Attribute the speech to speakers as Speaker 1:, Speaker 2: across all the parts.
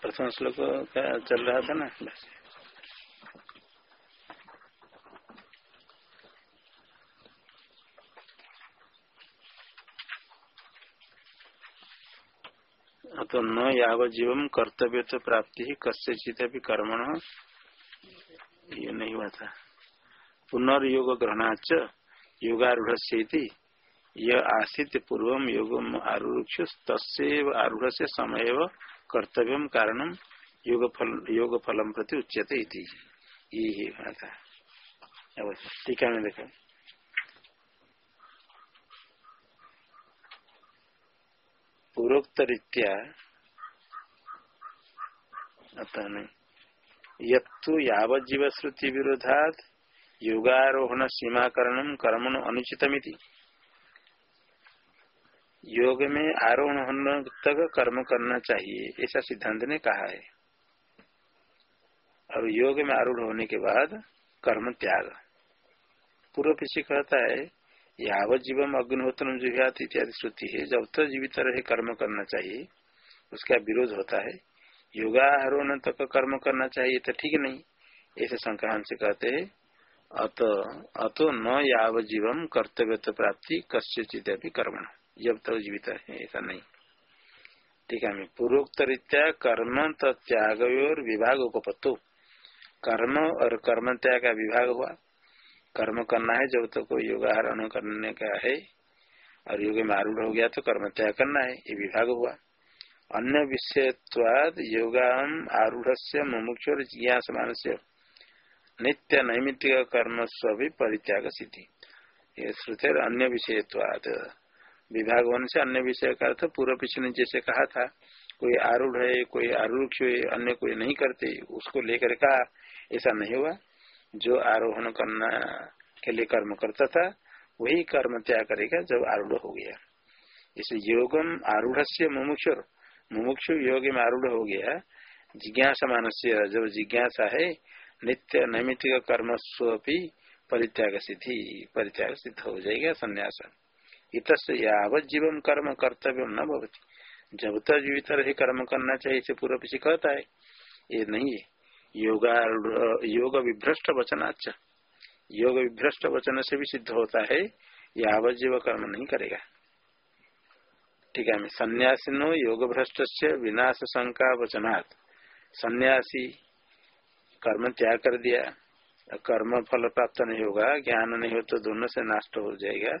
Speaker 1: प्रथम श्लोक का चल रहा था ना? तो न याव जीवम कर्तव्य तो प्राप्ति ही कस्यचित भी कर्मण। ये नहीं हुआ था। पुनर्योग ग्रहणाच योगारूढ़ यह आसित पूर्व योग आरूक्ष तस्व आरूढ़ से समय कर्तव्य कारण योग फल प्रति उच्यते ये था टीका में देखा पूर्वोक्त रीत्या यत्तु यावज्जीव श्रुति योगारोहण सीमाकरण कर्मण अनुचितमिति। योग में आरोहण होने तक कर्म करना चाहिए, ऐसा सिद्धांत ने कहा है। और योग में आरूढ़ होने के बाद कर्म त्याग। पूर्व पीछे कहता है, यावत जीवम अग्निहोत्र जुहियात इत्यादि श्रुति है जब तक जीवित रहे कर्म करना चाहिए, उसका विरोध होता है। योगारोहण तक कर्म करना चाहिए तो ठीक नहीं, ऐसे संक्रांत से कहते है, अत, अतो न याव कर्तव्य प्राप्ति कस्यचित भी कर्मण। जब तक जीवित है, ऐसा नहीं। ठीक है पूर्वोक्त रीत्या कर्म त्याग और विभाग उपपत्तो। कर्म और कर्म त्याग का विभाग हुआ। कर्म करना है, जब तक कोई योगाहरण करने का है, और योग में आरूढ़ हो गया तो कर्म त्याग करना है, ये विभाग हुआ। अन्य विषयत्वाद, योगाम आरूढ़ से मुमुक्ष और जिज्ञासमान से नित्य नैमित्तिक कर्म स्वी परित्याग सिद्धि। ये श्रुति अन्य विषयत्वाद। विभाग होने से अन्य विषय का अर्थ पूर्व पिछले ने जैसे कहा था, कोई आरूढ़ है, कोई आरूढ़ है, अन्य कोई नहीं करते, उसको लेकर कहा ऐसा नहीं हुआ। जो आरोहण करना, के लिए कर्म करता था, वही कर्म त्याग करेगा जब आरूढ़ हो गया। इसे योगम आरूढ़ से मुमुक्षुर, मुमुक्षु योग में आरूढ़ हो गया। जिज्ञासा मानस्य, जब जिज्ञासा है, नित्य नैमित्तिक कर्म स्वपी परित्याग सिद्धि परित्याग सिद्ध हो जाएगा संन्यास। इत यावत कर्म कर्तव्य न भवती। जब तक जीवित रहे कर्म करना चाहिए, इसे पूर्व पीछे कहता है, ये नहीं है। योगा, योग विभ्रष्ट वचनाच योग विभ्रष्ट वचन से भी सिद्ध होता है, यावत जीव कर्म नहीं करेगा। ठीक है सन्यासी नो योग भ्रष्ट से विनाश शंका वचनात्। सन्यासी कर्म त्याग कर दिया, कर्म फल प्राप्त नहीं होगा, ज्ञान नहीं हो तो दोनों से नष्ट हो जाएगा।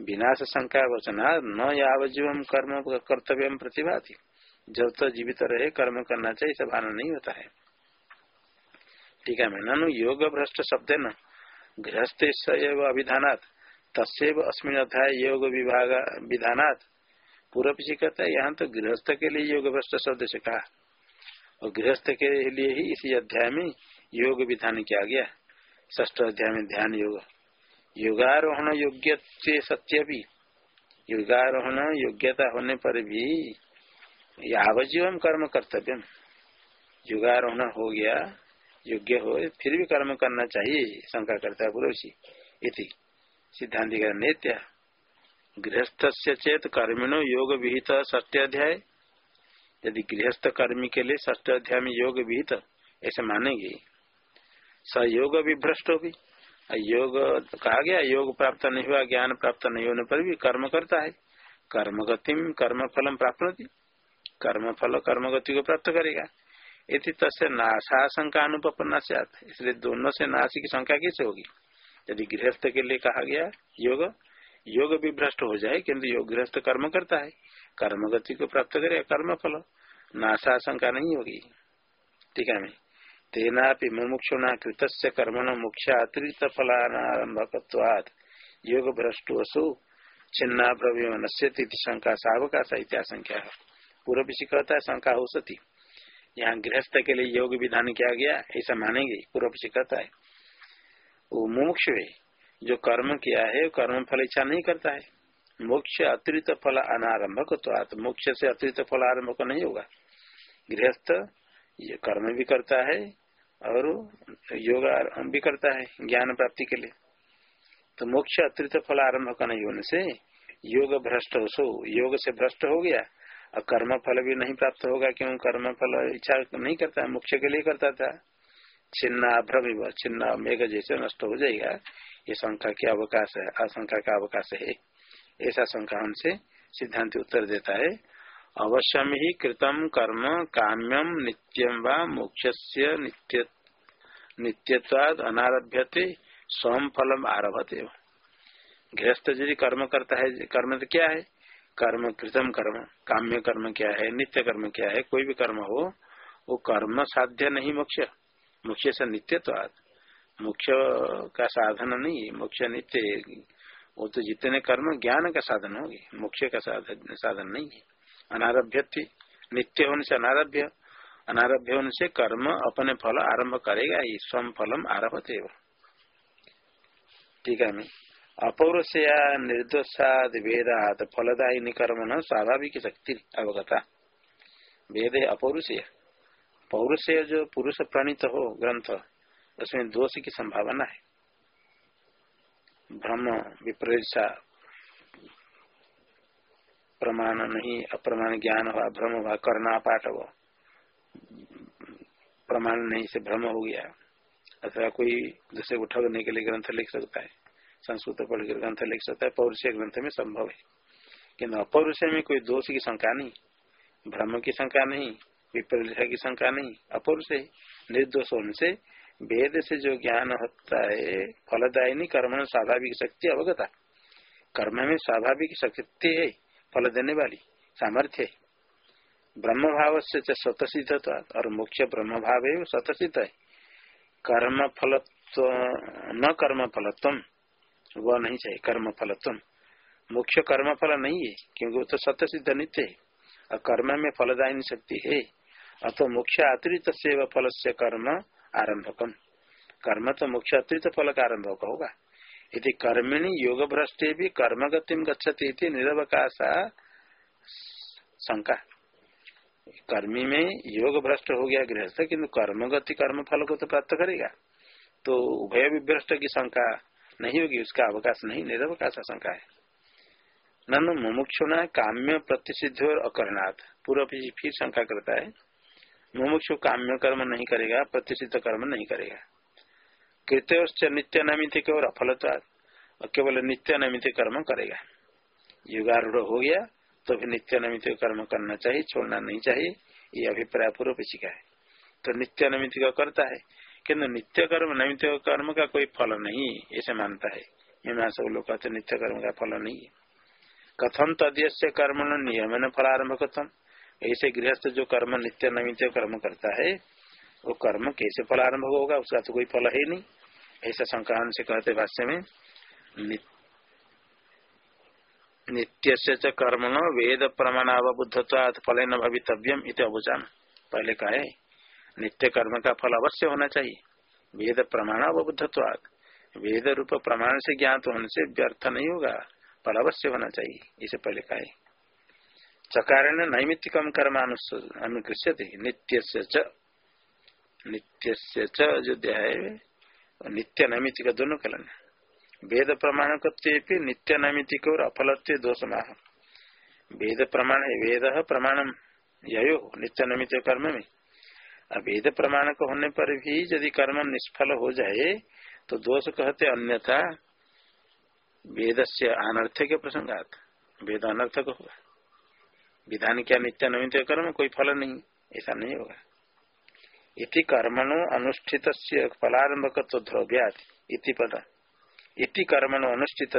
Speaker 1: विनाश शंका वचना न यावजीव कर्म कर्तव्य प्रतिभा जब तो जीवित रहे, कर्म करना चाहिए, सब आना नहीं होता है। ठीक है, मैं ननु, योग भ्रष्ट शब्द न। गृहस्थ अभिधानात। तस्व अस्मिन अध्याय योग विभाग विधानात। पूर्व पीछे कहता है, यहाँ तो गृहस्थ के लिए योग भ्रष्ट शब्द से कहा। और गृहस्थ के लिए ही इसी अध्याय में योग विधान किया गया। ष्ठ अध्याय में ध्यान योग। युगारोहण योग्य से सत्य भी युगारोहण योग्यता होने पर भी यावजीवन कर्म कर्तव्य युगारोहण हो गया, योग्य हो, फिर भी कर्म करना चाहिए शंका करता पुरुषी। इति सिद्धांत का नित्य। गृहस्थ से चेत कर्मिणो योग विहित ष्टी अध्याय। यदि गृहस्थ कर्मी के लिए ष्ट अध्याय में योग विहित ऐसे मानेंगे। सहयोग भी भ्रष्ट होगी योग, कहा गया, योग प्राप्त नहीं हुआ, ज्ञान प्राप्त नहीं होने पर भी कर्म करता है। कर्म गति कर्म फलम प्राप्त होती कर्म फल कर्म गति को प्राप्त करेगा। इति तस्य नाशाशंका अनुपन्ना से इसलिए दोनों से नाश की संख्या कैसे होगी? यदि गृहस्थ के लिए कहा गया योग योग भी भ्रष्ट हो जाए किन्तु योग गृहस्थ कर्म करता है कर्म गति को प्राप्त करेगा कर्म फल नाशाशंका नहीं होगी। ठीक है, मैं तेना मुमुक्षुना कृत कर्मण मुख्य अतिरिक्त फलारंभकवाद योग भ्रष्टुसु छिन्ना प्रवीण नश्यति शंका सावकाश इत्याशंख्या पूर्व भी कहता है शंका हो सती यहाँ गृहस्थ के लिए योग विधान किया गया, ऐसा मानेंगे पूर्व से कहता है वो मोक्ष जो कर्म किया है कर्म फल इच्छा नहीं करता है। मोक्ष अतिरिक्त फल अनारंभक तो मोक्ष से अतिरिक्त फल आरंभ नहीं होगा। गृहस्थ ये कर्म भी करता है और योग भी करता है ज्ञान प्राप्ति के लिए। तो मोक्ष अतिरिक्त फल आरंभ का नहीं से योग भ्रष्ट हो, सो योग से भ्रष्ट हो गया। और कर्म फल भी नहीं प्राप्त होगा, क्यों? कर्म फल इच्छा नहीं करता, मोक्ष के लिए करता था। छिन्ना भ्रम छिन्ना मेघ जैसे नष्ट हो जाएगा। ये शंका के अवकाश है आशंका का अवकाश है। ऐसा शंका हमसे सिद्धांत उत्तर देता है। अवश्यम ही कृतम कर्म काम्यम नित्यम व मोक्ष से नित्य नित्यत्वाद अनारभ्यते स्वम फलम आरभते। गृहस्थ यदि कर्म करता है, कर्म तो क्या है? कर्म कृतम कर्म, काम्य कर्म क्या है, नित्य कर्म क्या है, कोई भी कर्म हो, वो कर्म साध्य नहीं मोक्ष। मोक्ष से नित्यत्वाद। मोक्ष का साधन नहीं, मोक्ष नित्य, वो तो जितने कर्म ज्ञान का साधन होगी, मोक्ष का साधन साधन नहीं है। अनारभ्य नित्य होने से अनारभ्य अनारभ्य होने से कर्म अपने फल आरंभ करेगा ही स्वम फलम आरभते ठीक है, मैं अपौरुष या निर्दोषाद वेदात फलदायी कर्म न स्वाभाविक शक्ति अवगता। वेद है अपौरुष पौरुष जो पुरुष प्रणीत हो, ग्रंथ, उसमें दोष की संभावना है। ब्रह्म विपरीत प्रमाण नहीं, अप्रमाण ज्ञान हुआ भ्रम हुआ करना पाठ हुआ प्रमाण नहीं से भ्रम हो गया। अथवा कोई दूसरे को ठगने के लिए ग्रंथ लिख सकता है, संस्कृत पढ़ कर ग्रंथ लिख सकता है पौरुष ग्रंथ में संभव है। किन्तु अपौरुष में कोई दोष की शंका नहीं, भ्रम की शंका नहीं, विपरीत की शंका नहीं अपौरुष निर्दोष होने से वेद से जो ज्ञान होता है फलदायी कर्म स्वाभाविक शक्ति अवगता। कर्म में स्वाभाविक शक्ति है। फल देने वाली, सामर्थ्य। ब्रह्म भाव से स्वतः सिद्ध और मुख्य ब्रह्म भाव है स्वतः सिद्ध है। कर्म फल न कर्म फलत्व वह नहीं चाहिए कर्म फलत्व मुख्य कर्म फल नहीं है, क्योंकि वो तो सत्य सिद्ध नित्य है। और कर्म में फलदायी शक्ति है। अतो मुख्य अतिरिक्त से फल से कर्म आरंभकम। कर्म तो मुख्य अतिरिक्त फल का आरंभक होगा। यदि कर्मिणी योग भ्रष्ट भी कर्म गतिम गच्छति निरवकाशा शंका कर्मी में योग भ्रष्ट हो गया गृहस्थ, किन्तु कर्म गति कर्म फल को तो प्राप्त करेगा। तो उभय विभ्रष्ट की शंका नहीं होगी, उसका अवकाश नहीं, निरवकाश शंका है। ननु मुमुक्षुना काम्य प्रतिषिध और अकरणात्। पूर्व फिर शंका करता है। मुमुक्षु काम्य कर्म नहीं करेगा प्रतिषिध कर्म नहीं करेगा। कृत्य नित्य नमित केवल अफलता, केवल नित्य नमित कर्म करेगा। युगारूढ़ हो गया तो फिर नित्य नमित कर्म करना चाहिए, छोड़ना नहीं चाहिए, ये अभिप्राय पूर्व पेशिका है। तो नित्य नमित का करता है किन्तु नित्य कर्म नमित कर्म का कोई फल नहीं ऐसे मानता है। मैं सब लोग कहते नित्य कर्म का फल नहीं है। कथम तदस्य कर्म नियम न फलारंभ कथम। ऐसे गृहस्थ जो कर्म, नित्य नमित कर्म करता है, वो कर्म कैसे फलारंभ होगा, उसका तो कोई फल है नहीं। ऐसा संक्रांत से कहते भाष्य में नित्य से कर्म न वेद प्रमाणावबुद्धत्वाद फल न भवितव्यम इत अबुचान पहले कहे नित्य कर्म का फल अवश्य होना चाहिए। वेद प्रमाणावबुद्धत्वाद वेद रूप प्रमाण से ज्ञात होने से व्यर्थ नहीं होगा। फल अवश्य होना चाहिए। इसे पहले कहे चकारण नैमित्तिकम कर्म अनुकृष्य नित्य से नित्य से जो है नित्य नैमित्तिक दोनों कलन। है वेद प्रमाण नित्य नैमित्तिक और अफलत्व दोष माह वेद प्रमाण वेद प्रमाणम यो नित्य नैमित कर्म में वेद प्रमाण को होने पर भी यदि कर्म निष्फल हो जाए तो दोष कहते अन्यथा वेद से अनर्थ के प्रसंगात। वेद अनर्थक होगा विधान क्या नित्य नमित कर्म, कोई फल नहीं, ऐसा नहीं होगा। इति कर्मणु अनुष्ठित फलारंभक इति पद। इति कर्मणु अनुष्ठित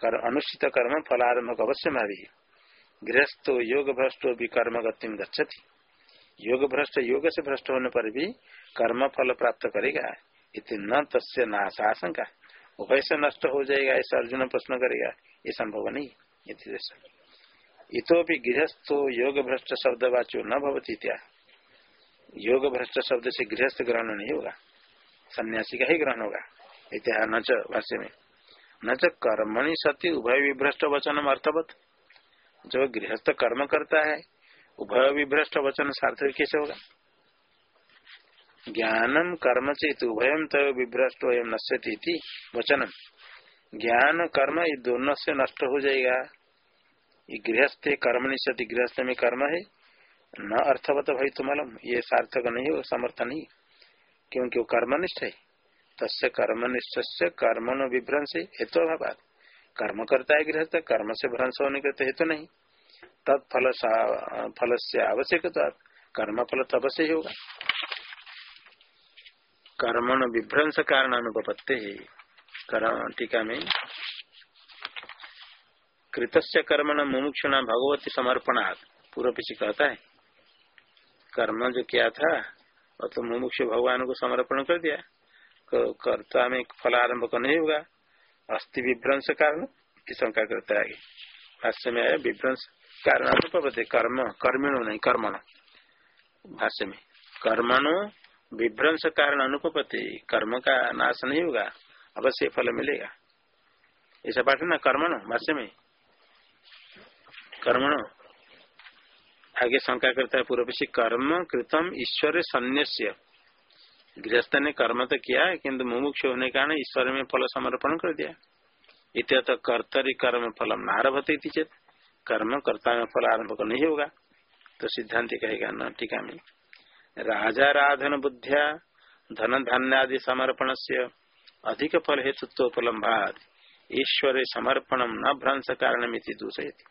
Speaker 1: कर अनुष्ठित कर्म फलारंभक अवश्य मारी गृहस्थ योग भ्रष्ट भी कर्म गतिम गच्छति। योग भ्रष्ट योग से भ्रष्ट होने पर भी कर्म फल प्राप्त करेगा इति न तस्य नाशाशंका उभय से नष्ट हो जाएगा, ऐसा अर्जुन प्रश्न करेगा। ये संभव नहीं इतोपि गृहस्थो योग भ्रष्ट शब्दवाच्यो न भवती क्या योग भ्रष्ट शब्द से गृहस्थ ग्रहण नहीं होगा। सन्यासी का ही ग्रहण होगा। इतिहास न भाष्य में। न च कर्मणि सती उभय विभ्रष्ट वचन अर्थवत। जो गृहस्थ कर्म करता है, उभय विभ्रष्ट वचन सार्थक कैसे होगा? ज्ञानम कर्म चेत उभयम तय विभ्रष्ट नश्यती वचनम। ज्ञान कर्म ये दोनों से नष्ट हो जाएगा। ये गृहस्थ कर्म निश्चित गृहस्थ में कर्म है न अर्थवत भाई तुमलम ये सार्थक नहीं हो, समर्थ नहीं, क्योंकि वो कर्मनिष्ठ है। तस्य कर्मनिष्ठ से कर्मण विभ्रंश हेतु अभाव कर्म करता है गृहस्थ, कर्म से भ्रंश होने के तो हेतु नहीं। तत्फल फल से आवश्यक कर्म फल तब से होगा। कर्मण विभ्रंश कारण अनुपत्ति टीका में, कृतस्य कर्मण मुमुक्षुणा भगवती समर्पणात्। पूर्व पीछे कहता है कर्म जो किया था, और तो मुमुक्ष भगवान को समर्पण कर दिया। कर्ता में फल आरंभ को नहीं होगा अस्थि विभ्रंश कारण की शंका करता है भाष्य में आया, विभ्रंश कारण कर्म, कर्मिणो नहीं, कर्मण। भाष्य में, कर्मणो विभ्रंश कारण अनुपति कर्म का नाश नहीं होगा, अवश्य फल मिलेगा। ऐसा पाठ ना, कर्मण, भाष्य में। कर्मण आगे शंका करता है, पूर्व कर्म कृतम ईश्वर सन्यास्य। गृहस्थ ने कर्म तो किया किन्तु मुमुक्ष होने के कारण ईश्वर में फल समर्पण कर दिया। इत कर्तरी कर्म फलम नारभते चेत, कर्म कर्ता में फल आरंभ को नहीं होगा। तो सिद्धांत कहेगा, न टीका में राजा राधन बुद्धिया धन धान्य आदि समर्पण से अधिक फल हेतुत्वोपलम्भाद ईश्वर समर्पण न भ्रंश कारण दूषित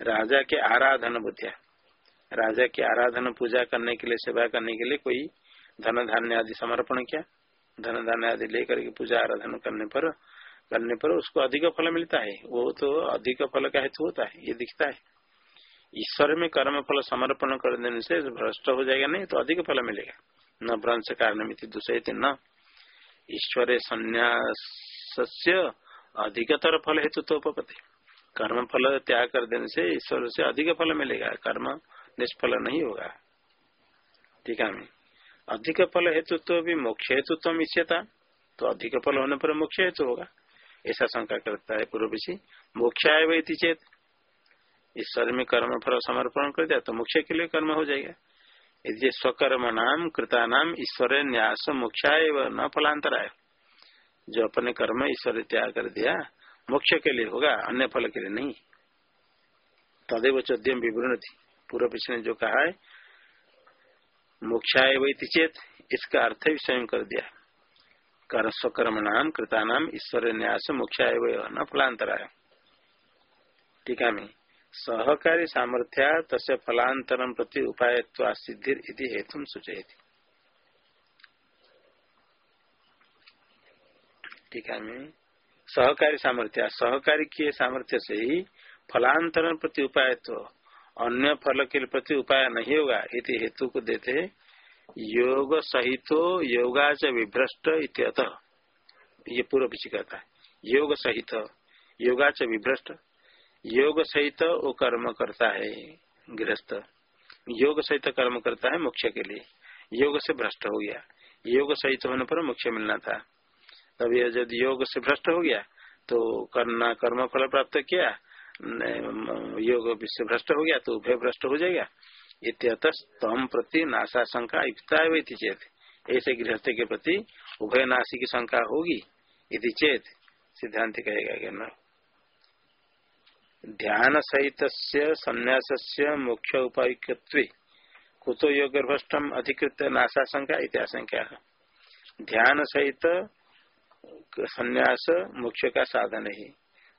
Speaker 1: राजा के आराधन बुद्धिया। राजा की आराधन पूजा करने के लिए, सेवा करने के लिए कोई धन धान्य आदि समर्पण किया। धन धान्य आदि लेकर के पूजा आराधन करने पर करने पर उसको अधिक फल मिलता है। वो तो अधिक फल का हेतु होता है, ये दिखता है। ईश्वर में कर्म फल समर्पण कर देने से भ्रष्ट हो जाएगा, नहीं तो अधिक फल मिलेगा। न भ्रंश कारण मित्र दूसरे न ईश्वर संन्यास अधिकतर फल हेतु तो उपपति कर्म फल त्याग कर देने से ईश्वर से अधिक फल मिलेगा। कर्म निष्फल नहीं होगा। ठीक है अधिक फल हेतु तो भी मोक्ष हेतु तो मिश्यता तो अधिक फल होने पर मोक्ष हेतु होगा। ऐसा शंका करता है पूर्व विषय मोक्ष आय वही चेत। ईश्वर में कर्म फल समर्पण कर दिया तो मोक्ष के लिए कर्म हो जाएगा। यदि स्वकर्म नाम कृता नाम ईश्वर न्यास मोक्षाय न फलांतर आय। जो अपने कर्म ईश्वर त्याग कर दिया, मोक्ष के लिए होगा, अन्य फल के लिए नहीं। तदेव चौद्यम विवरण थी पूर्व पिछले ने जो कहा है, मोक्षाय वही चेत, इसका अर्थ भी स्वयं कर दिया। कर स्वकर्म नाम, कृता नाम, ईश्वर न्यास, मोक्षाय न फलांतराय टीका में। सहकारी सामर्थ्या तस्य फलांतरम प्रति उपाय सिद्धि हेतु सूचयती। टीका में। सहकारी सामर्थ्य। सहकारी के सामर्थ्य से ही फलांतरण प्रति उपाय तो अन्य फल के प्रति उपाय नहीं होगा, इति हेतु को देते हैं, योग सहित योगाच विभ्रष्ट इत्यत। ये पूर्व पीछे कहता है योग सहित, योगाच विभ्रष्ट। योग सहित वो कर्म करता है, गृहस्थ। योग सहित कर्म करता है मोक्ष के लिए। योग से भ्रष्ट हो गया। योग सहित होने पर मोक्ष मिलना था। तब यदि योग से भ्रष्ट हो गया तो करना, कर्म फल प्राप्त किया योग से भ्रष्ट हो गया तो उभय भ्रष्ट हो जाएगा। इतम प्रति नाशा शंका युक्ता चेत। ऐसे गृहस्थ के प्रति उभय नाशी की शंका होगी यदि चेत सिद्धांत कहेगा कि न। ध्यान सहित संन्यास से मुख्य उपायुक्त कुतो योग भ्रष्टम अधिकृत नाशा शंका इत्याशंका ध्यान सहित संन्यास मुख्य का साधन है।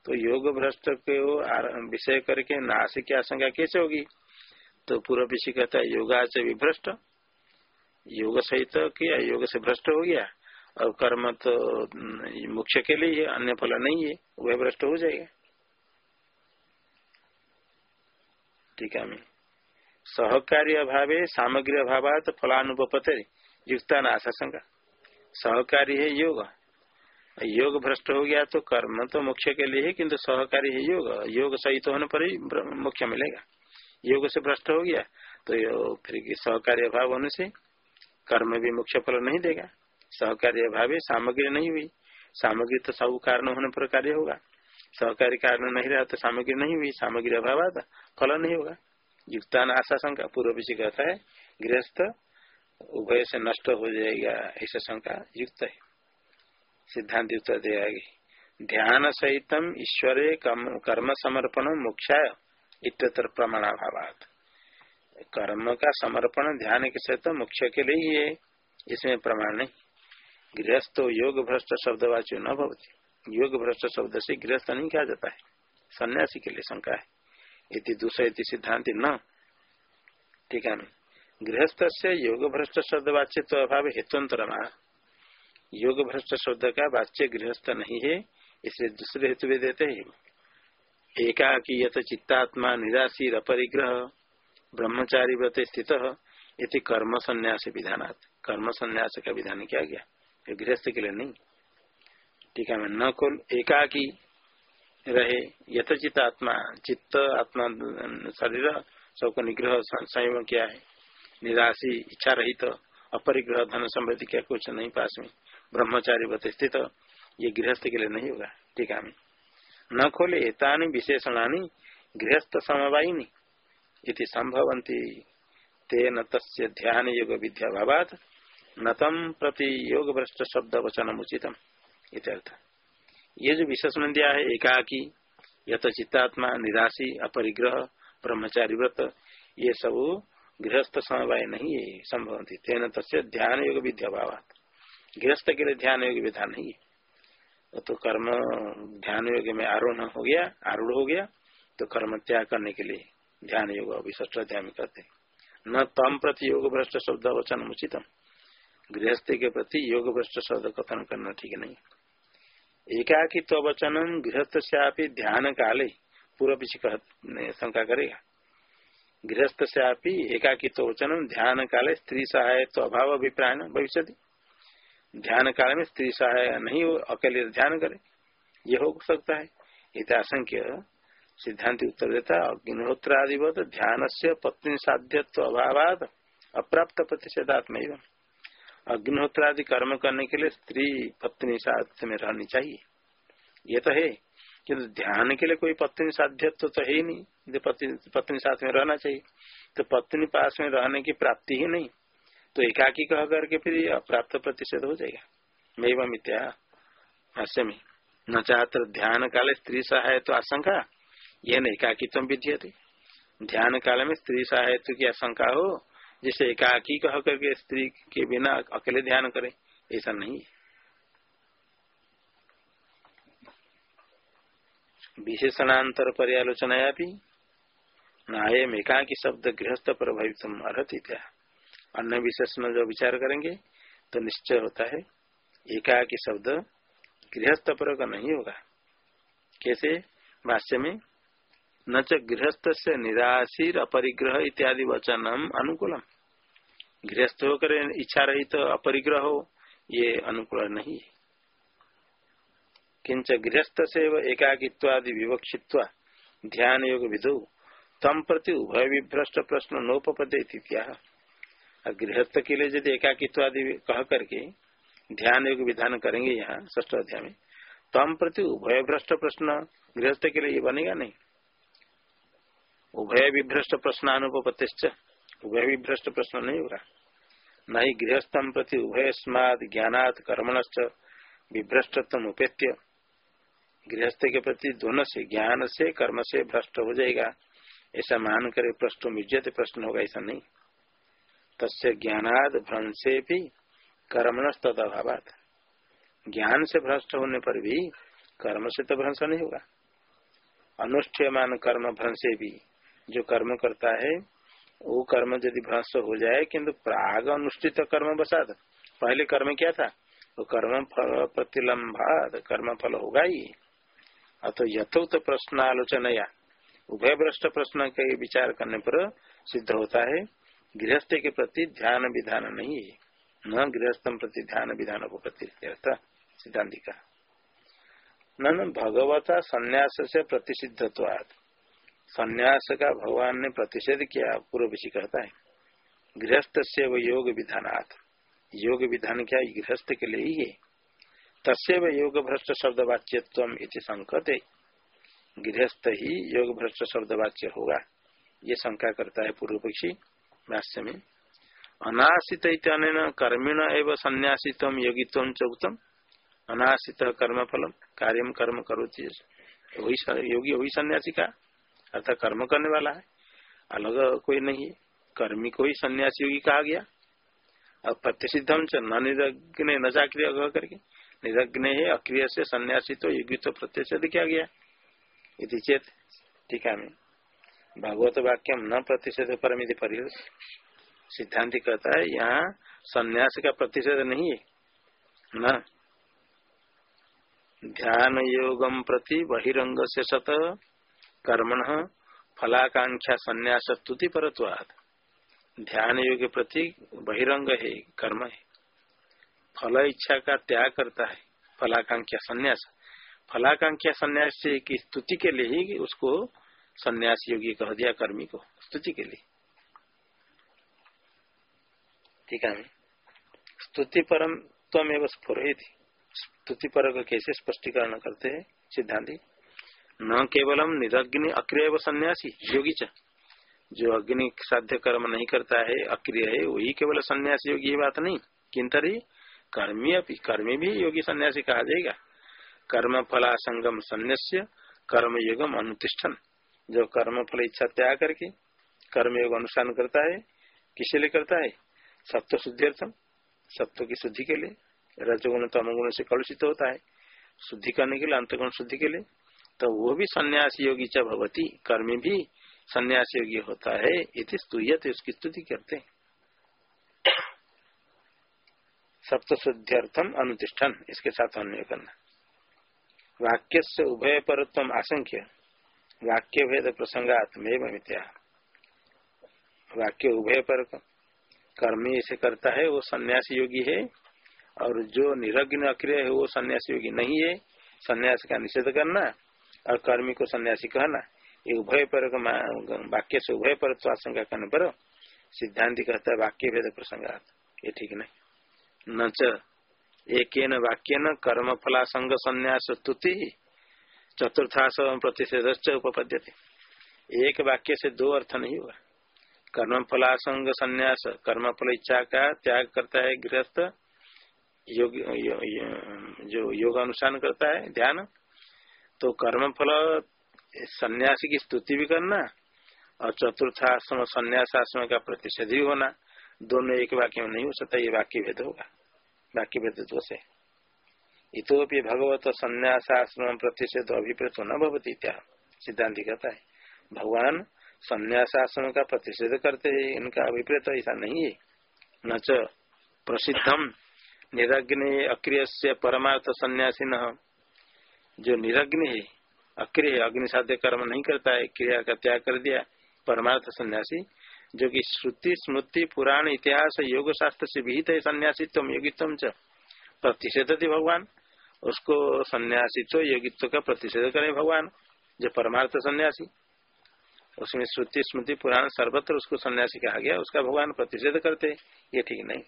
Speaker 1: तो योग भ्रष्ट को विषय करके नाश की आशंका कैसे होगी? तो पूर्व पीछे कहता है, योगा से विभ्रष्ट। योग सहित किया, योग से भ्रष्ट हो गया। और कर्म तो मुख्य के लिए है, अन्य फल नहीं है, वह भ्रष्ट हो जाएगा। ठीक है सहकारी अभाव सामग्री अभाव तो फलानुपते युक्ता नाशा शंका सहकारी है योग। योग भ्रष्ट हो गया तो कर्म तो मोक्ष के लिए है, किंतु सहकारी है योग योग सहित होने पर ही मोक्ष मिलेगा। योग से भ्रष्ट हो गया तो फिर सहकारी अभाव होने से कर्म भी मुख्य फल नहीं देगा। सहकारी अभाव सामग्री नहीं हुई। सामग्री तो सब कारण होने पर कार्य होगा। सहकारी कारण नहीं रहा तो सामग्री नहीं हुई। सामग्री अभाव फल नहीं होगा। युक्तान आशा शंका, पूर्व भी कहता है, गृहस्थ, उभय से नष्ट हो जाएगा, ऐसा शंका युक्त है। सिद्धांत उत्तर दिया ध्यान सहित ईश्वर कर्म समर्पण मोक्षा इतर प्रमाणाभावात। कर्म का समर्पण ध्यान के सहित मुख्य के लिए ही है। इसमें प्रमाण नहीं। गृहस्थ योग भ्रष्ट शब्दवाच्य न भवती। योग भ्रष्ट शब्द से गृहस्थ नहीं कहा जाता है। सन्यासी के लिए शंका है। इति दूसरा सिद्धांत न। ठीक है। गृहस्थ से योग भ्रष्ट शब्द वाच्य तो अभाव हेतुअंतर योग भ्रष्ट शब्द का वाच्य गृहस्थ नहीं है इसलिए दूसरे हेतु भी देते हैं। एकाकी यथ चित्तात्मा निराशी अपरिग्रह ब्रह्मचारी व्रत स्थित इति कर्म संन्यास विधान कर्म संन्यास का विधान किया गया? गृहस्थ के लिए नहीं। ठीक है न कुल एकाकी रहे यथचित आत्मा चित्त आत्मा शरीर सबको निग्रह संयम किया है। निराशी इच्छा रहित तो, अपरिग्रह धन समृद्धि क्या कुछ नहीं पास में। ब्रह्मचारी बत स्थित, ये गृहस्थ के लिए नहीं होगा। टीका में न खोले एतानी विशेषणानी गृहस्थ समवायिनी इति संभवंती तेन तस्य ध्यान योग विद्या भावात न तम प्रति योग भ्रष्ट शब्द वचन उचितम ये जो विशेषण दिया है, एकाकी यथ चित्तात्मा, निराशी, अपरिग्रह, ब्रह्मचारी व्रत, ये सब गृहस्थ समवाय नहीं है संभव तेन तस्य ध्यान योग विद्या भाव गृहस्थ के लिए ध्यान योग विधान नहीं है। तो कर्म, ध्यान योग में आरोहण हो गया, आरूढ़ हो गया तो कर्म त्याग करने के लिए ध्यान योग विशिष्ट ध्यान करते न तम प्रति योग भ्रष्ट शब्द वचन उचितम। गृहस्थ के प्रति योग भ्रष्ट शब्द कथन करना ठीक नहीं। एकाकी तो वचनम गृहस्थ से ध्यान काले, पूर्व पीछे शंका करेगा। गृहस्थ से एकाकित्व वचनम ध्यान काले, स्त्री सहाय तो अभाव अभिप्राय भविष्य ध्यान काल में स्त्री सहाय नहीं हो अकेले ध्यान करे। ये हो सकता है। इतिहासंख्य सिद्धांत उत्तर देता अग्निहोत्र आदिवत ध्यान से पत्नी साध्यत्व अभाव अप्राप्त प्रतिषेधात्म अग्निहोत्र आदि कर्म करने के लिए स्त्री पत्नी साथ में रहनी चाहिए। ये तो है, किंतु ध्यान के लिए कोई पत्नी साध्यत्व तो है ही नहीं। पत्नी साथ में रहना चाहिए तो पत्नी पास में रहने की प्राप्ति ही नहीं। तो एकाकी कह करके फिर अप्राप्त प्रतिशत हो जाएगा। मैं मित्या हास्य में न चाहते ध्यान काले स्त्री सहाय तो आशंका। यह न एकाकित्व विद्य ध्यान काल में स्त्री सहायत्व की आशंका हो, जिसे एकाकी कह करके स्त्री के बिना अकेले ध्यान करे, ऐसा नहीं विशेषणांतर पर्यालोचनाया भी नायम एकाकी शब्द गृहस्थ पर अर्थ क्या अन्य विशेषण जो विचार करेंगे तो निश्चय होता है, एकाकी शब्द गृहस्थ पर नहीं होगा। कैसे? भाष्य में, न च गृहस्थ से निराशीर अपरिग्रह इत्यादि वचनम अनुकूलम। गृहस्थ होकर इच्छा रही तो अपरिग्रह हो, ये अनुकूल नहीं है। किंच गृहस्थ से एकाकित्वादि विवक्षित्व ध्यान योग विधु तम प्रति उभय विभ्रष्ट प्रश्न नोपदे गृहस्थ के लिए यदि एकाकित्व आदि कह करके ध्यान योग विधान करेंगे यहाँ ष्ठ अध्याय में तम प्रति उभय भ्रष्ट प्रश्न गृहस्थ के लिए ये बनेगा नहीं? उभय विभ्रष्ट प्रश्न प्रश्नानुपत्ति उभय विभ्रष्ट प्रश्न नहीं होगा न ही गृहस्थम प्रति उभय स्माद ज्ञानात कर्मणश्च विभ्रष्टत्व उपेत्य। गृहस्थ के प्रति दोनों से ज्ञान से कर्म से भ्रष्ट हो जाएगा। ऐसा मान कर प्रश्न विजय प्रश्न होगा ऐसा नहीं। तस्य ज्ञानाद भ्रंशे भी कर्मणस तदभावात ज्ञान से भ्रष्ट होने पर भी कर्म से तो भ्रंश नहीं होगा। अनुष्ठ्यमान कर्म भ्रंशे भी, जो कर्म करता है, वो कर्म यदि भ्रष्ट हो जाए, किंतु प्राग अनुष्ठित कर्म बसाद। पहले कर्म क्या था? तो कर्म फल प्रतिलम्बा कर्म फल होगा ही। अतो यथोक्त प्रश्न आलोचना या उभय भ्रष्ट प्रश्न के विचार करने पर सिद्ध होता है गृहस्थ के प्रति ध्यान विधान नहीं है। न गृहस्थम प्रति ध्यान विधान प्रति सिद्धांति का न भगवता संन्यास से प्रतिषिद्धत्वाद संन्यास का भगवान ने प्रतिषेध किया, पूर्व ऋषि कहता है गृहस्थ से वो योग विधानाथ योग विधान क्या गृहस्थ के लिए ही है? तस्व योग भ्रष्ट शब्द वाच्यत्व संकत। है गृहस्थ ही योग भ्रष्ट शब्द वाच्य होगा, ये शंका करता है पूर्व पक्षी भाष्य में अनाशित कर्मिण एवं संन्यासित्व योगित्व चौतम अनाशित कर्म फलम कार्यम कर्म करो वही योगी वही सन्यासी का अर्थात कर्म करने वाला है अलग कोई नहीं है कर्मी को ही सन्यासी योगी कहा गया और प्रतिषिद्धम च न निरग्न न जाक्रिय करके निरग्न है अक्रिय से सन्यासी तो योगी तो प्रत्यक्ष किया गया चेत टीका में भागवत वाक्यम न प्रतिषेध परमिति सिद्धांत कहता है, यहाँ सन्यास का प्रतिषेध नहीं है। न। ध्यान योगम प्रति बहिरंग से सत, कर्मण फलाकांक्षा संन्यास स्तुति परत्वाद ध्यान योग प्रति बहिरंग है, कर्म है। फल इच्छा का त्याग करता है, फलाकांक्षा संन्यास। फलाकांक्षा संन्यास की स्तुति के लिए ही उसको संन्यास योगी कह दिया कर्मी को स्तुति के लिए। ठीक है? स्तुति परम तमेव स्फुरित स्तुति पर कैसे स्पष्टीकरण करते हैं, सिद्धांति? न केवलम निरग्नि अक्रिय सन्यासी, योगी च। जो अग्नि साध्य कर्म नहीं करता है, अक्रिय है, वही केवल सन्यासी योगी ये बात नहीं। किंतरी कर्मी अपनी कर्मी भी योगी सन्यासी कहा जाएगा। कर्म फलासंगम संन्यास्य, कर्म युगम अनुतिष्ठन। जो कर्म फल इच्छा त्याग करके कर्म योग अनुष्ठान करता है, किसे लिए करता है? सत्य शुद्धिर्थम सत्व की शुद्धि के लिए। रजगुण, तमगुण से कलुषित होता है। शुद्धि करने के लिए, अंतगुण शुद्धि के लिए। तो वो भी संन्यास योगी च भगवती कर्मी भी संन्यास योगी होता है। इति स्तूयत, उसकी स्तुति करते हैं। सप्त शुद्ध्यर्थम अनुतिष्ठन। इसके साथ अन्य करना। वाक्य से उभय परत्व आशंक्य। वाक्य भेद प्रसंगात्मेव मिथ्या। वाक्य उभय पर कर्मी इसे करता है, वो सन्यासी योगी है, और जो निरग्न अक्रिय है, वो सन्यासी योगी नहीं है। सन्यास का निषेध करना और कर्मी को सन्यासी कहना, ये उभय पर वाक्य से उभय पर तो आशंका करने पर सिद्धांत कहता है, वाक्य भेद प्रसंगात ये ठीक नहीं। न एक वाक्य न कर्म फलासंग संन्यास स्तुति चतुर्थास प्रतिषेध उपपद्य एक वाक्य से दो अर्थ नहीं हुआ। कर्म फलासंग संन्यास कर्म फल इच्छा का त्याग करता है गृहस्थ, योग जो योग अनुष्ठान करता है, ध्यान। तो कर्म फल सन्यासी की स्तुति भी करना और चतुर्थाश्रम संन्यासाश्रम का प्रतिषेध भी होना, दोनों एक वाक्य में नहीं हो सकता, ये वाक्य भेद होगा। वाक्य भेद से। इतोपि भगवत संन्यासाश्रम प्रतिषेध अभिप्रेत न भवती क्या सिद्धांत कहता है। भगवान संन्यासाश्रम का प्रतिषेध करते है, इनका अभिप्रेत ऐसा नहीं है। न च प्रसिद्धम निरग्नि अक्रिय से परमार्थ सन्यासी न जो निरग्नि है, अक्रिय अग्नि साध्य कर्म नहीं करता है, क्रिया का त्याग कर दिया, परमार्थ सन्यासी, जो कि श्रुति, स्मृति, पुराण, इतिहास योग शास्त्र से विहित है, सन्यासित्व, योगित्व च प्रतिषेध भगवान। उसको सन्यासित्व योगित्व का प्रतिषेध करे भगवान। जो परमार्थ सन्यासी। उसमें श्रुति, स्मृति, पुराण सर्वत्र उसको सन्यासी कहा गया, उसका भगवान प्रतिषेध करते, ये ठीक नहीं।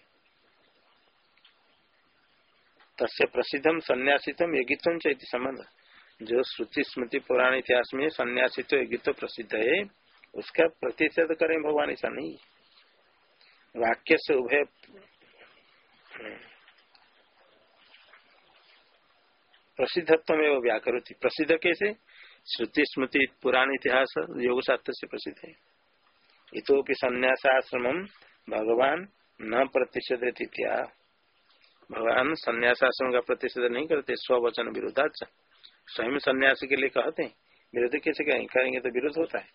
Speaker 1: तस्य प्रसिद्धम सन्यासितम योगित्व चैती संबंध। जो श्रुति, स्मृति, पुराण इतिहास में सन्यासित्व, योगित्व प्रसिद्ध है, उसका प्रतिषेध करें भगवान, ऐसा नहीं। वाक्य से उभय प्रसिद्धत्व में वो व्याकरोती। प्रसिद्ध कैसे? श्रुति, स्मृति, पुराण, इतिहास योग शास्त्र से प्रसिद्ध है। इतोपि संन्यासाश्रम भगवान न प्रतिषेध इत्या भगवान संन्यासाश्रम का प्रतिषेध नहीं करते स्वचन विरोधाच स्वयं सन्यास के लिए कहते हैं विरोध कैसे कहेंगे करेंगे तो विरोध होता है।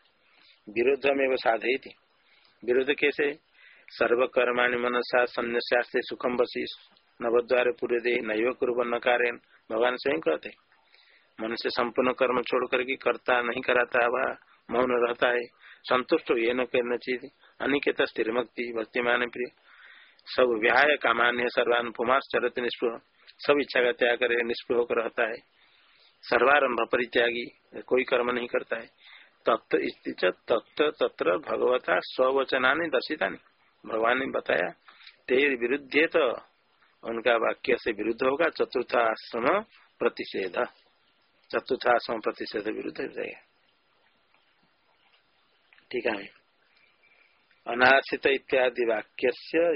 Speaker 1: विरोध में वो साधे थी विरोध कैसे? सर्वकर्माणी मनसा संन्यास सुखम बसी नवद्वार पूरे दे नैव कुरबन कार्य भगवान स्वयं कहते मन से संपूर्ण कर्म छोड़ करके करता नहीं कराता, वह मौन रहता है। संतुष्ट ये न करना चाहिए। अनिकेत स्थिर मुक्ति भक्तिमान प्रिय। सब व्याय कामान्य, सर्वान पुमास चरत निष्पृह। सब इच्छा का त्याग करे, निष्पृह होकर रहता है। सर्वारंभ परित्यागी, कोई कर्म नहीं करता है। तत्व तत्व तत्र भगवता स्वचना दर्शिता भगवान ने बताया, तेर विरुद्ध तो उनका वाक्य से विरुद्ध होगा चतुर्थ आश्रम प्रतिषेध। चतुर्थाश्रम प्रतिषेध विरुद्ध हो जाएगा। ठीक है? अनाशित इत्यादि वाक्य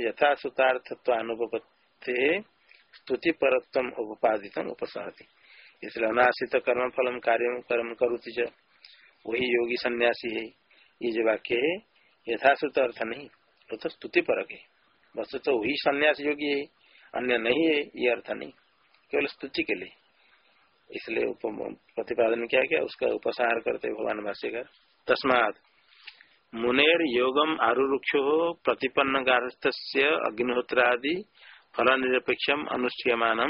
Speaker 1: यथासुतार्थत्व अनुपत्ति स्तुति परत्व उपादित उपसादी इसलिए अनाशित कर्म फलम कार्य कर्म करुति वही योगी सन्यासी है। ये जो वाक्य है यथाश्रुत अर्थ नहीं, वो तो स्तुति परक है। वस्तु तो वही सन्यास योगी है। अन्य नहीं है, ये अर्थ नहीं। केवल स्तुति के लिए। इसलिए प्रतिपादन किया गया उसका उपसार करते भगवान भाष्यकर। तस्मात मुनेर योगम आरुक्षो प्रतिपन्न गारस्थ अग्निहोत्रादि फल निरपेक्षम अनुष्ठियमान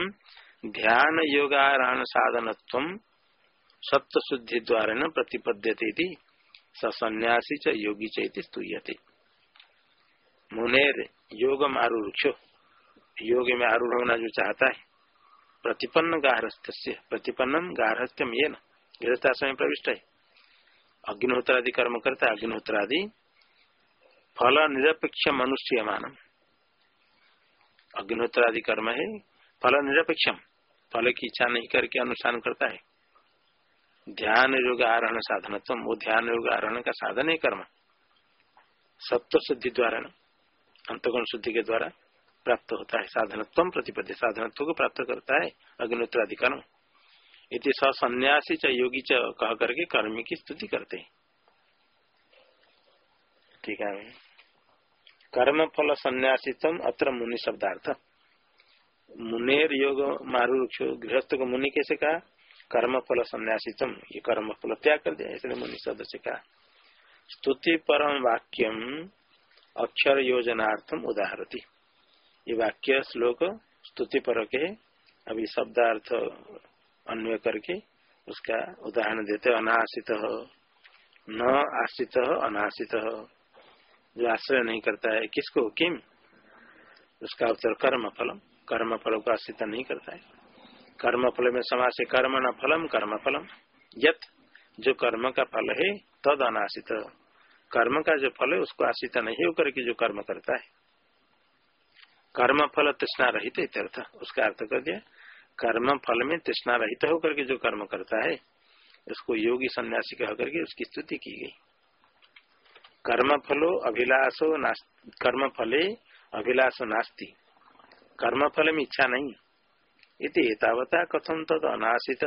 Speaker 1: ध्यान योगारण साधन सत्य शुद्धि द्वारा न प्रतिपद्यते सन्यासी च योगी चैति स्तूयते। मुनेर योगम आरुक्षो योग में आरूढ़ होना जो चाहता है, प्रतिपन्न गारहस्थ से प्रतिपन्नम गारहस्थ्यम ये न गृहस्थाश्रम में प्रविष्ट है। अग्निहोत्रादि कर्म करता है अग्निहोत्रादि फल निरपेक्ष मनुष्य मानम अग्निहोत्रादि कर्म है, फल निरपेक्षम, फल की इच्छा नहीं करके अनुष्ठान करता है। ध्यान योग आरोहण साधन वो ध्यान योग आरोहण का साधन है कर्म। सत्व शुद्धि द्वारा अंतगुण शुद्धि के द्वारा प्राप्त होता है, साधनत्व प्रतिपद्य साधनत्व को प्राप्त करता है अग्निहोत्राधिकर्म इति सन्यासी च योगी च कह करके कर्मी की स्तुति करते हैं। ठीक है? कर्म फल सन्यासित्व अत्र मुनि शब्दार्थ। मुनेर योग मारुक्ष गृहस्थ को मुनि कैसे कहा? कर्म फल सन्यासित्व, ये कर्म फल त्याग कर दिया, इसलिए मुनि शब्द से कहा। स्तुति परम वाक्यम अक्षर योजनार्थम उदाहरती। ये वाक्य श्लोक स्तुति पर के अभी शब्दार्थ अन्वय करके उसका उदाहरण देते अनाशित न आश्रित अनाशित जो आश्रय नहीं करता है, किसको? किम? उसका उत्तर कर्म फलम कर्म फल को आश्रित नहीं करता है। कर्म फल में समाज से कर्म न फलम, कर्म फलम। यत, जो कर्म का फल है, तद अनाशित कर्म का जो फल है, उसको आश्रित नहीं होकर के जो कर्म करता है। कर्म फल तृष्णा रहित अर्थ उसका अर्थ कर दिया कर्म फल में तृष्णा रहित होकर के जो कर्म करता है, उसको योगी सन्यासी कह करके उसकी स्तुति की गई। कर्म फलो अभिलाषो कर्म फले अभिलाषो नास्ती। कर्म फल में इच्छा नहीं। इति एतावता कथम तद अनाशित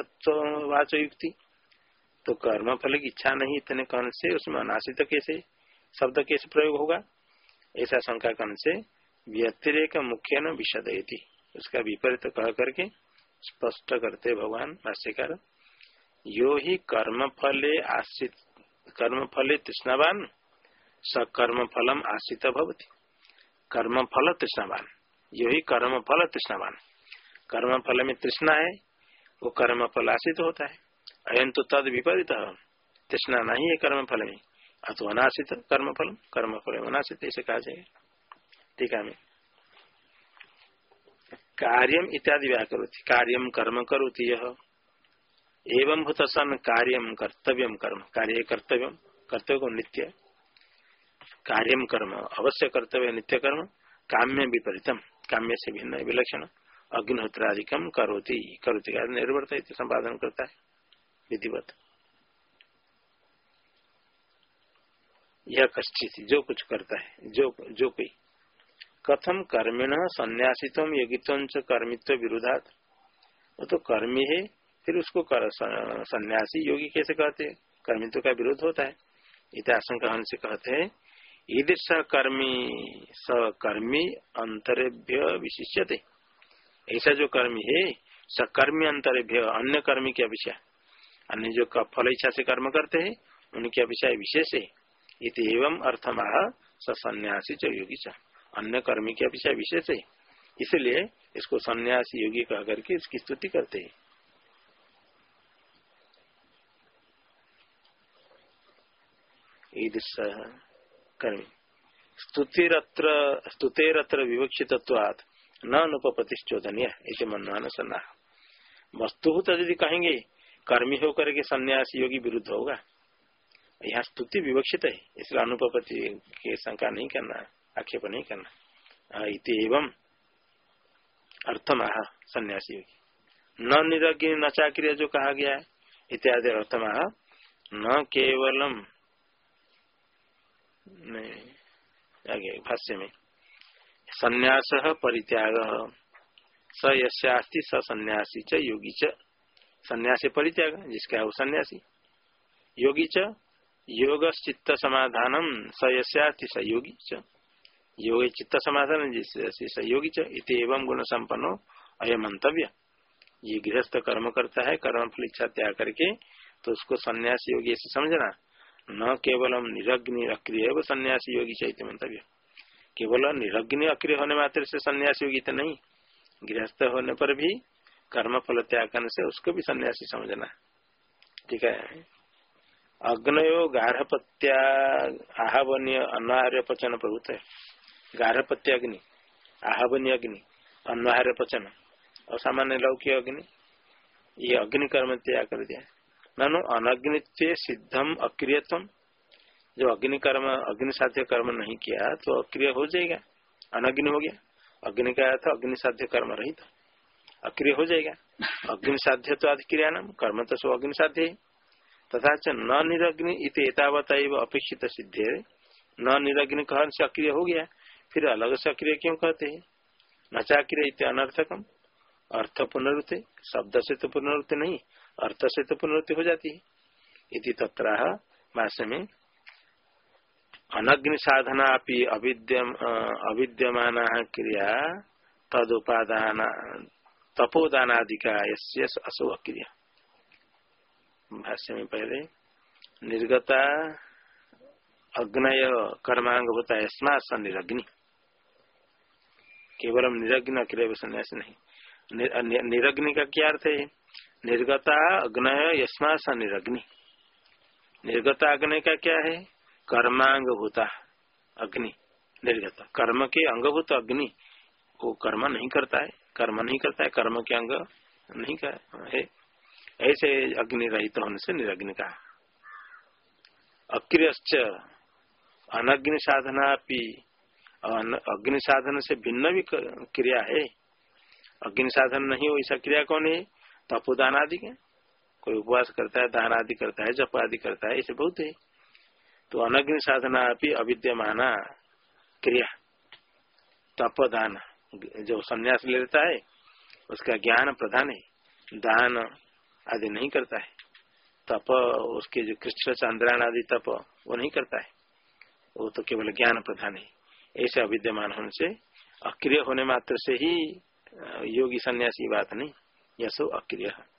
Speaker 1: वाचो युक्ति तो कर्म फल की इच्छा नहीं इतने कर्ण से, उसमें अनाशित कैसे, शब्द कैसे प्रयोग होगा? ऐसा शंका कर्ण से व्यतिरेक मुख्य न उसका विपरीत कह करके स्पष्ट करते भगवान भाष्यकार यो ही कर्म फले आश्रित कर्म फले तृष्णावान, स कर्म फलम आश्रित भवती। कर्म फल तृष्णावान यो ही कर्म फल तृष्णावान। कर्म फल में तृष्णा है, वो कर्म फल आश्रित होता है। अयन तो तद विपरीत, तृष्णा नहीं है कर्म फल में, अथवा अनाशित कर्म फल कर्म फल अनाशित ऐसे कहा जाएगा। टीका में कार्यम इत्यादि व्याकरोति। कार्यम कर्म करोति यह एवं भूत सन कार्यम कर्तव्य कर्म। कार्य कर्तव्य। कर्तव्य को नित्य। कार्यम कर्म। अवश्य कर्तव्य नित्य कर्म। काम्य विपरीतम। काम्य से भिन्न विलक्षण। अग्निहोत्राधिकम करोति। करोति का निर्वर्त संपादन करता है। विधिवत। यह कश्चित जो कुछ करता है। जो जो कोई कथम कर्मिण संन्यासित्व योगित्व कर्मित्व विरोधात वो तो कर्मी है फिर उसको कर, सन्यासी योगी कैसे कहते कर्मित्व का विरोध होता है। इतिहासन से कहते हैं ईदृश कर्मी स कर्मी अंतरेभ्य विशिष्यते। ऐसा जो कर्मी है सकर्मी अंतरेभ्य अन्य कर्मी की अभिषा अन्य जो फल इच्छा से कर्म करते हैं उनकी अभिषा विशेष है। एवं अर्थमाह सन्यासी च योगी चा। अन्य कर्मी की अपेक्षा विशेष है। इसलिए इसको संन्यास योगी कह करके इसकी स्तुति करते हैं। कर्मी। स्तुतिरत्र, स्तुतेरत्र विवक्षित्वाद न अनुपतिश्चोदनीय इसे मनमान सन्ना। वस्तु तो यदि कहेंगे, कर्मी होकर के संन्यास योगी विरुद्ध होगा। यहाँ स्तुति विवक्षित है, इसलिए अनुपति के शंका नहीं करना। है आक्षेप नहीं करना एवं अर्थमाह सन्यासी न निरग्नि न चाक्रिय जो कहा गया है, इत्यादि अर्थमाह न केवलम आगे, भाष्य में। संन्यास परित्याग, स यस्यास्ति स सन्यासी च योगी च। सन्यासी परित्याग, जिसका है वो सन्यासी। योगी च योग चित्त समाधान सयस्याति स योगी च। योग चित्त समाधान जिससे योगी च एवं गुण संपन्नो अय मंतव्य ये गृहस्थ कर्म करता है कर्म फल इच्छा त्याग करके तो उसको सन्यास योगी ऐसे समझना। न केवलम निरग्नि अक्रिय वो सन्यासी योगी चैत्य मंतव्य। केवल निरग्नि अक्रिय होने मात्र से सन्यासी योगी तो नहीं। गृहस्थ होने पर भी कर्म फल त्याग करने से उसको भी सन्यासी समझना। ठीक है? अग्नयो गार्हपत्या आहवन्य अनार्य पचन प्रभुत। है गार्हपत्य अग्नि आहवन्य अग्नि अनार्य पचन और सामान्य लौकिक अग्नि ये अग्नि कर्म त्याग कर दिया ननु अनग्नित्व सिद्धम अक्रियतम जो अग्नि कर्म अग्नि साध्य कर्म नहीं किया तो अक्रिय हो जाएगा अनग्नि हो गया अग्नि का था अग्नि साध्य कर्म रहित अक्रिय हो जाएगा अग्नि साध्य तो अधिक्रिया नाम कर्म तो सो अग्नि साध्य है तथा न निरग्नि इत अपेक्षित सिद्धि न निरग्नि कहन से अक्रिय हो गया फिर अलग से अक्रिय क्यों कहते हैं? न चाक्रिय इत अनर्थकम। अर्थ पुनरुत्ति शब्द से तो पुनरुत्ति नहीं, अर्थ से तो पुनरुत्ति हो जाती है। इति तत्र भाष्य में, अनग्नि साधना अविद्यम अविद्यमान क्रिया तदुपादान, तपोदानादिका असो अक्रिया। भाष्य में पहले, निर्गता अग्नय कर्मांग होता है स्मार्ट निरग्नि केवलम निरग्न अक्रिय संन्यास नहीं। निरग्नि का क्या अर्थ है निर्गता अग्नय यस्मा स निरग्नि। निर्गता अग्नि का क्या है? कर्मांग भूता अग्नि। निर्गत। कर्म के अंगभूत अग्नि। वो कर्म नहीं करता है। कर्म नहीं करता है, कर्म के अंग नहीं कर है। ऐसे अग्नि रहित होने से निरग्नि का। अक्रिय अनग्नि साधना अग्नि साधन से भिन्न भी क्रिया है। अग्नि साधन नहीं हो, ऐसा क्रिया कौन है? तपोदान आदि के। कोई उपवास करता है, दान आदि करता है, जप आदि करता है, ऐसे बहुत है। तो अनग्नि साधना भी अविद्यमान क्रिया। तपदान जो संन्यास लेता है, उसका ज्ञान प्रधान है। दान आदि नहीं करता है। तप, उसके जो कृष्ण चंद्रायण आदि तप, वो नहीं करता है। वो तो केवल ज्ञान प्रधान है। ऐसे अविद्यमान होने से, अक्रिय होने मात्र से ही योगी सन्यासी बात नहीं यसो अक्रिय है।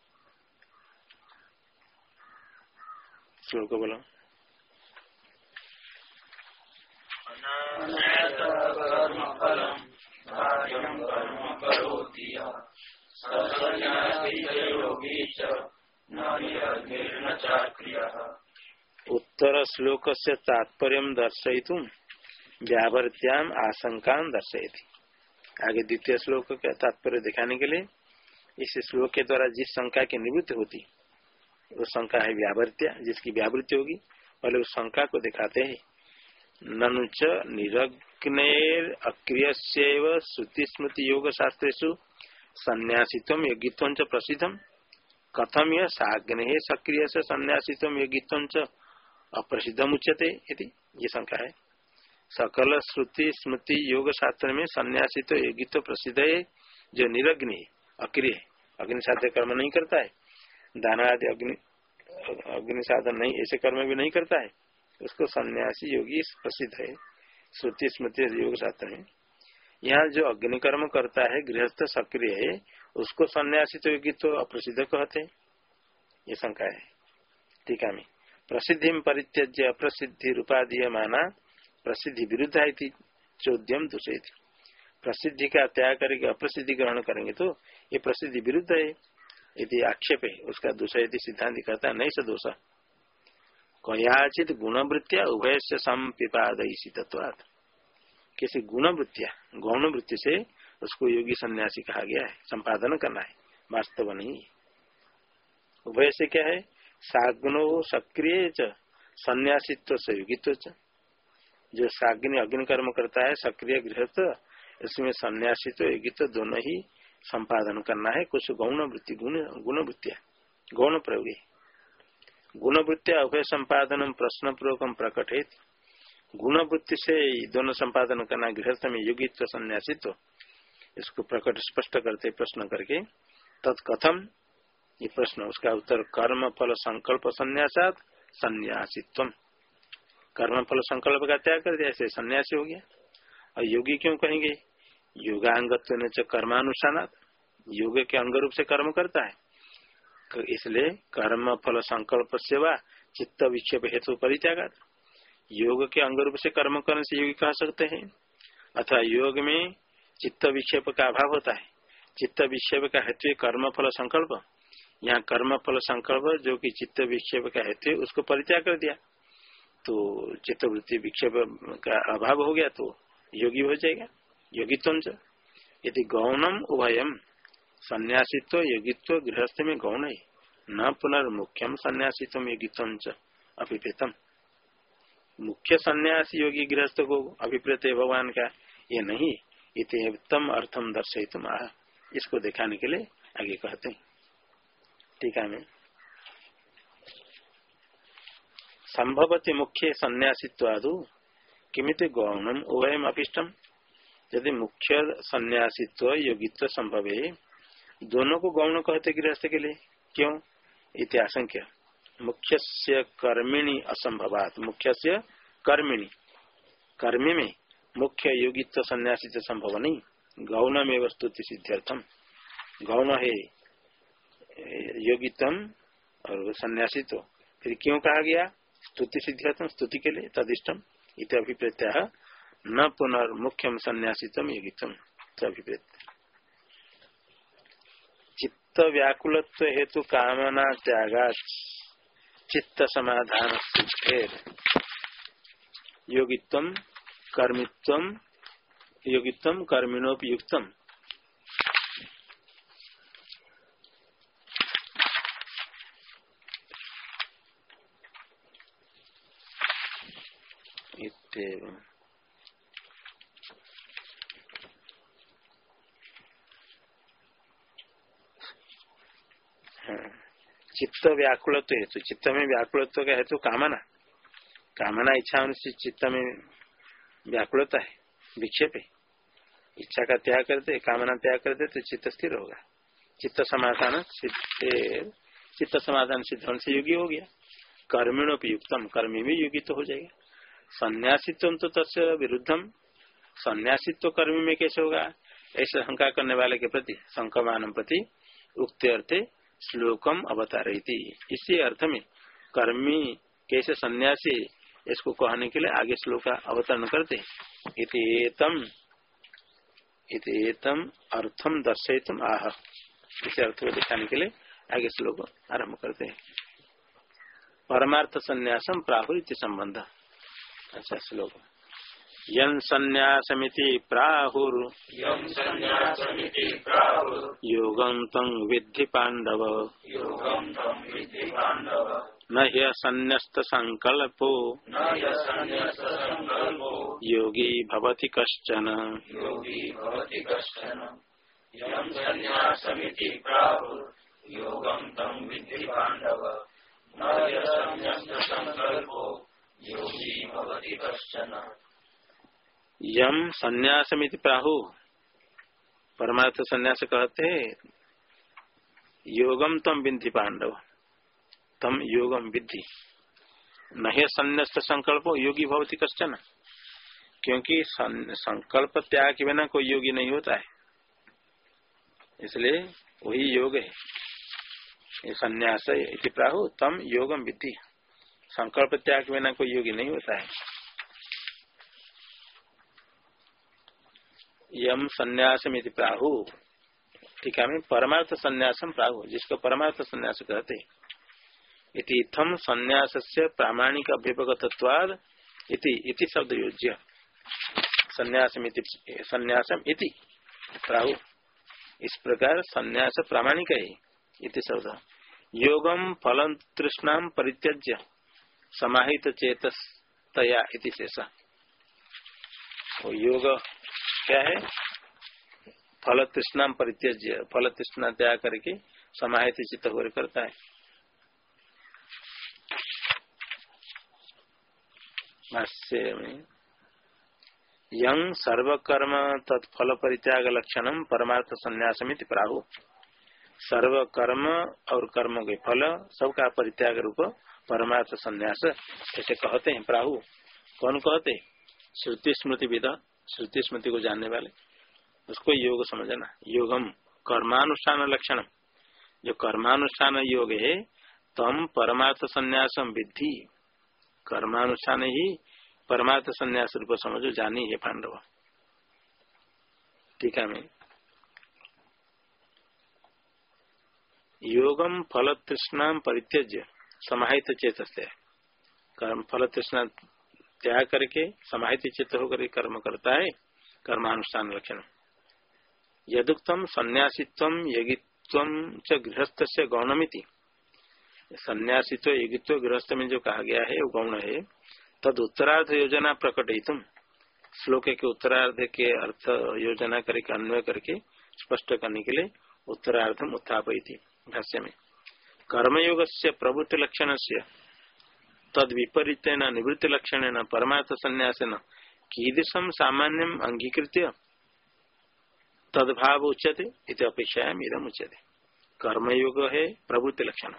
Speaker 1: श्लोक बोलो। उत्तर श्लोक से तात्पर्य दर्शयितुम। व्यावर्त्याम आशंका दर्शयती। आगे द्वितीय श्लोक का तात्पर्य दिखाने के लिए, इस श्लोक के द्वारा जिस शंका की निवृत्ति होती, वो शंका है व्यावृत्या जिसकी व्यावृत्ति होगी, पहले उस शंका को दिखाते हैं। ननुच निरग्नेर अक्रिय श्रुति स्मृति योग शास्त्र संन्यासित्व यज्ञत्व प्रसिद्धम कथम यह साग्ने सक्रिय से संन्यासित्व यज्ञत्व अप्रसिद्धम उच्यते ये शंका है। सकल श्रुति स्मृति योग शास्त्र में सन्यासी तो योगित्व तो प्रसिद्ध है, जो निरग्नि, अक्रिय अग्नि साध्य कर्म नहीं करता है। दान आदि अग्नि अग्नि साधन नहीं, ऐसे कर्म भी नहीं करता है। उसको सन्यासी योगी प्रसिद्ध है। श्रुति स्मृति योग शास्त्र में। यहाँ जो अग्नि कर्म करता है, गृहस्थ सक्रिय है, उसको सन्यासी तो योगी तो अप्रसिद्ध कहते ये शंका है। टीका में प्रसिद्धि परित्यज्य, अप्रसिद्धि रूपाधीय माना प्रसिद्धि विरुद्ध है चौद्यम दूषित प्रसिद्धि का त्याग करके अप्रसिद्धि ग्रहण करेंगे तो ये प्रसिद्धि विरुद्ध है यदि आक्षेप है, उसका दोष यदि सिद्धांत करता नहीं से दोष। कयाचित गुणवृत्तिया उभय से संपिपाद तत्वात किसी गुणवृत्तिया गौण वृत्ति से उसको योगी सन्यासी कहा गया है, संपादन करना है, वास्तव नहीं। उभय से क्या है? साग्नो सक्रिय सन्यासित्व से योगित्व जो साग्नि अग्नि कर्म करता है, सक्रिय गृहस्थ, इसमें सन्यासी तो एक तो दोनों ही संपादन करना है। कुछ गौण वृत्ति, गुण वृत्तिया। गौण प्रयोग। गुण वृत्तिया उभय संपादन प्रश्न पूर्वक प्रकट है गुण वृत्ति से दोनों संपादन करना गृहस्थ में योगित्व संन्यासित्व इसको प्रकट स्पष्ट करते प्रश्न करके, तत्कथम ये प्रश्न, उसका उत्तर, कर्म फल संकल्प संन्यासात संन्यासित्व कर्म फल संकल्प का त्याग कर दिया, ऐसे सन्यासी हो गया। और योगी क्यों कहेंगे? योगांगत्व कर्मानुष्ठान योग के अंग रूप से कर्म करता है। इसलिए कर्म फल संकल्प सेवा चित्त विक्षेप हेतु परित्याग योग के अंग रूप से कर्म करने से योगी कह सकते हैं। अथवा योग में चित्त विक्षेप का अभाव होता है। चित्त विक्षेप का हेतु कर्म फल संकल्प। यहाँ कर्म फल संकल्प जो कि चित्त विक्षेप का हेतु उसको परित्याग कर दिया। तो चित्त वृत्ति विक्षेप का अभाव हो गया तो योगी हो जाएगा। योगित्व यदि गौणम उभयम संन्यासित्व योगित्व गृहस्थ में गौण है न पुनर्मुख्यम संन्यासित्व योगित्व अभिप्रेतम। मुख्य संन्यास योगी गृहस्थ को अभिप्रेत है भगवान का ये नहीं इतम अर्थम दर्शय आह। इसको दिखाने के लिए आगे कहते हैं। टीका में संभवती मुख्य संन्यासित्वादु किमित गौणम? उभयम अपिष्टम। यदि मुख्य संन्यासित्व योगित्व संभव है दोनों को गौण कहते गृहस्थ के लिए क्यों? इतिहासंख्य मुख्य से कर्मिणी असंभवात। मुख्य से कर्मिणी। कर्मी में मुख्य योगित्व संन्यासित्व संभव नहीं। गौण में वस्तुति सिद्ध्यर्थम। गौण है योगितम और सन्यासित्व। फिर क्यों कहा गया? स्तुति सिद्ध्यर्थम स्तुति के लिए तदिष्टम इत अभिप्रेत्या न पुनर्मुख्यम संन्यासितम योगितम अभिप्रेत चित्त व्याकुल हेतु कामना त्यागा चित्त समाधान योगित्व कर्मित्व, योगित्व कर्मिणोपयुक्तम व्याकुलत्व हेतु चित्त में व्याकुलत्व का हेतु कामना। कामना इच्छा से चित्त में व्याकुलता है, विक्षेप है। इच्छा का त्याग करते, कामना त्याग करते तो चित्त स्थिर होगा। चित्त समाधान चित्त समाधान सिद्ध से योगी हो गया। कर्मिणों पर युक्तम कर्मी भी योगी तो हो जाएगा। संन्यासित्व तो तस् विरुद्धम। संन्यासित्व कर्मी में कैसे होगा? ऐसे शंका करने वाले के प्रति शंकमान प्रति उक्त अर्थ श्लोकम अवतार इसी अर्थ में कर्मी कैसे सन्यासी, इसको कहने के लिए आगे श्लोक का अवतरण करते इतम इतम अर्थम आह। इसे अर्थ को दिखाने के लिए आगे श्लोक आरंभ करते हैं। परमार्थ संन्यासम प्राहुरित संबंध। अच्छा श्लोक। यं संन्यासमिति प्राहुर योगं तं विद्धि पाण्डव। न ह्यसन्न्यस्त संकल्पो योगी भवति कश्चन। योगं तं विद्धि पाण्डव। न ह्यसन्न्यस्त संकल्पो यम संन्यासमिति प्राहु। परमार्थ संन्यास कहते योगम तम विधि पांडव, तम योगम विधि नहीं संन्यास्त संकल्प योगी भवती कश्चन, क्योंकि संकल्प त्याग के बिना कोई योगी नहीं होता है। इसलिए वही योग है। संन्यास प्राहु, तम योगम विधि संकल्प त्याग के बिना कोई योगी नहीं होता है। यम संन्यासम प्राहु। ठीक है परमार्थ संन्यासम प्राहु, जिसको परमार्थ संन्यास कहते इतम संन्यास से प्रामाणिक अभ्युपगतवाद इति इति शब्द योज्य। संन्यासम संन्यासम इति प्राहु। इस प्रकार संन्यास प्रामाणिक है, इति शब्द। योगम फल तृष्णा परित्यज्य समाहित चेतस तया इति शेषा। योग क्या है? फल तृष्णा परित्यज्य फल तृष्णा त्याग करके समाहित चित्त हो करता है। यंग सर्वकर्म तत्फल परित्याग लक्षणम परमार्थ संन्यासमित प्राहु। सर्व कर्म और कर्म के फल सबका परित्याग रूप परमार्थ संन्यास, ऐसे कहते हैं प्राहु। कौन कहते श्रुति स्मृति विदा श्रुति स्मृति को जानने वाले, उसको योग समझना। योगम कर्मानुष्ठान लक्षण जो कर्मानुष्ठान योग है, तम परमार्थ संन्यासम विधि कर्मानुष्ठान ही परमार्थ संन्यास रूप समझो, जानी है पांडव। ठीक है मैं। योगम फल तृष्णा परित्यज्य, समाहित चेत कर्म फल तृष्णा त्याग करके, समाहित चित्त होकर कर्म करता है, कर्मानुष्ठान लक्षण। यदुक्तम संन्यासित्व यगित्व च गृहस्थ से गौणमिति संन्यासित्व, यगित्व, गृहस्थ में जो कहा गया है, वो गौण है। तद उत्तरार्ध योजना प्रकट श्लोक के उत्तरार्ध के अर्थ योजना करके, अन्वय करके, स्पष्ट करने के लिए उत्तरार्धम उत्थापयती भाष्य में। कर्मयोग से प्रवृत्ति लक्षण से तद विपरीत न निवृत्ति लक्षण न परमार्थ संन्यास न कीदृशम सामान्यम अंगीकृत तदभाव उच्यते इत अपेक्षा इदम उच्यते। कर्मयोग है प्रवृत्ति लक्षण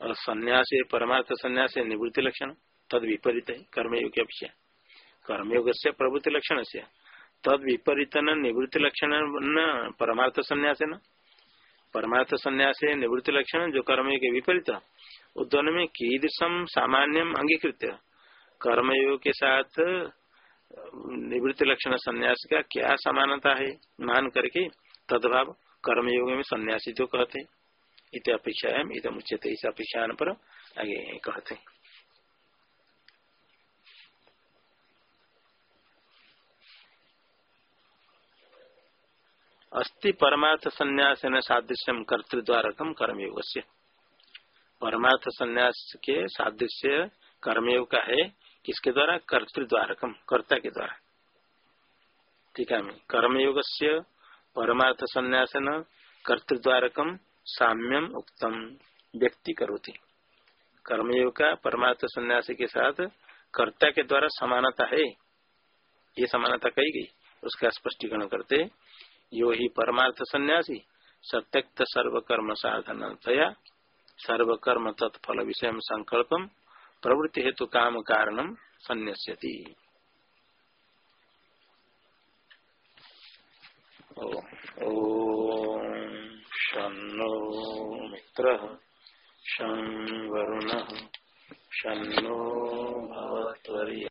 Speaker 1: और संन्यास परमार्थ संन्यास निवृत्ति लक्षण तद विपरीत है कर्मयोग की अपेक्षा कर्मयोग से प्रवृत्ति लक्षण से तद विपरीत न निवृत्ति लक्षण न परमार्थ संन्यास न परमार्थ संन्यास निवृत्ति लक्षण जो कर्मयोग के विपरीत दोनों में कीदृशम सामान्यम अंगीकृत कर्मयोग के साथ निवृत्ति लक्षण संन्यास का क्या समानता है? मान करके तदभाव कर्मयोग में सन्यासी जो कहते इत अपेक्षा है इतम उचित इस अपेक्षा पर आगे कहते अस्ति परमार्थ संन्यास सादृश्यम कर्तृद्वारकम कर्मयोग से परमार्थ संन्यास के सादृश्य कर्मयोग का है, किसके द्वारा? कर्तृद्वारकम, कर्ता के द्वारा। ठीक है कर्मयोग से परमार्थ संन्यास न कर्तृद्वारकम साम्यम उक्तम व्यक्ति करोती। कर्मयोग का परमार्थ संन्यास के साथ कर्ता के द्वारा समानता है। ये समानता कही गई। उसका स्पष्टीकरण करते यो ही परमार्थ संन्यासी सत्यक्त सर्वकर्म साधन तया सर्वकर्म तत्फल विषय संकल्प प्रवृत्ति हेतु काम कारण संन्यस्यति। शो मित्र, शं वरुण शो भवत्वर्य